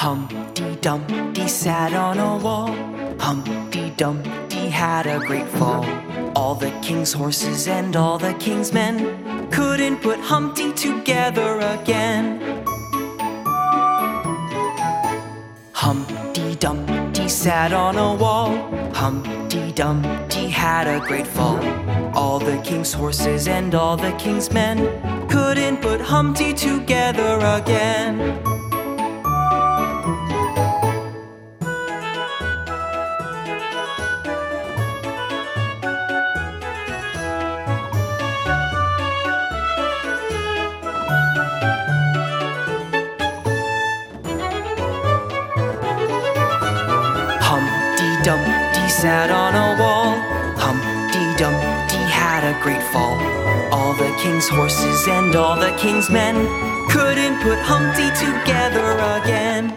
Humpty Dumpty sat on a wall. Humpty Dumpty had a great fall. All the king's horses and all the king's men couldn't put Humpty together again. Humpty Dumpty sat on a wall. Humpty Dumpty had a great fall. All the king's horses and all the king's men couldn't put Humpty together again. Dumpty sat on a wall. Humpty Dumpty had a great fall. All the king's horses and all the king's men couldn't put Humpty together again.